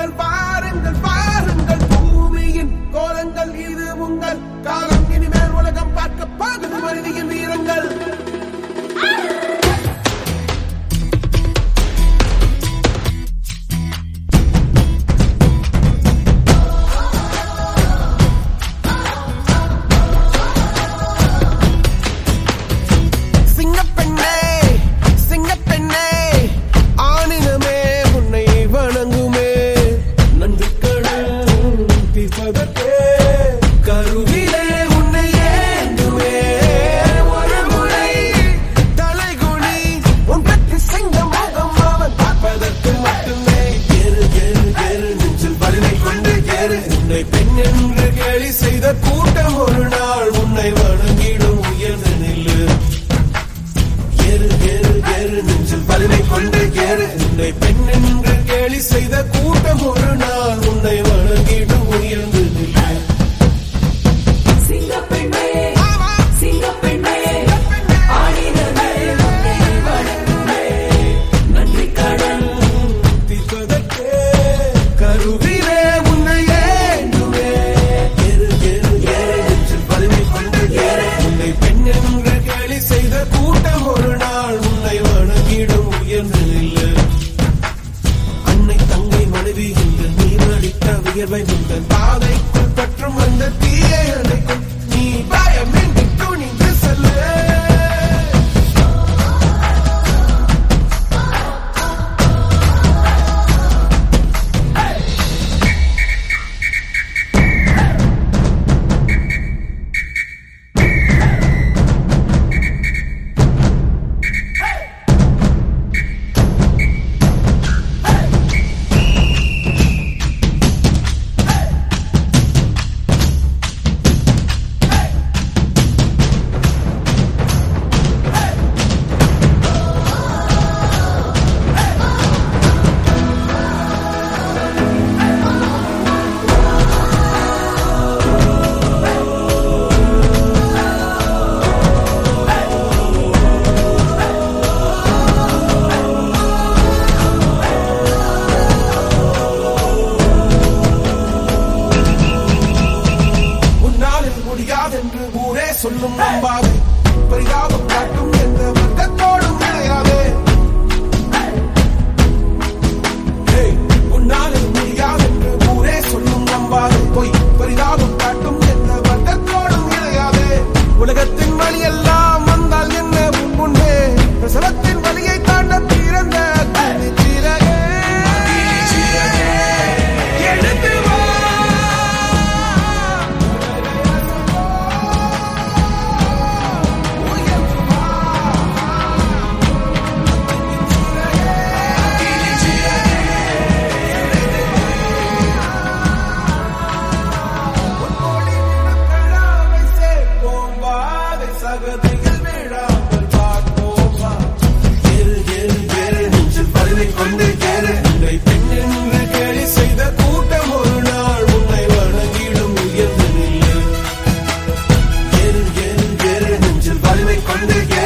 பாருங்கள் பாருங்கள் பாருங்கள். பூமியின் கோலங்கள் இது உங்கள் காலம். இனிமேல் உலகம் பார்க்க பார்க்க மருதியின் வீரங்கள். என்று கேலி செய்த கூட்டம் பார்வை உங்கள் பாதை சொல்லும் நம்பாது Öldük ya.